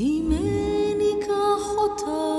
אז שימני כחותם אותה.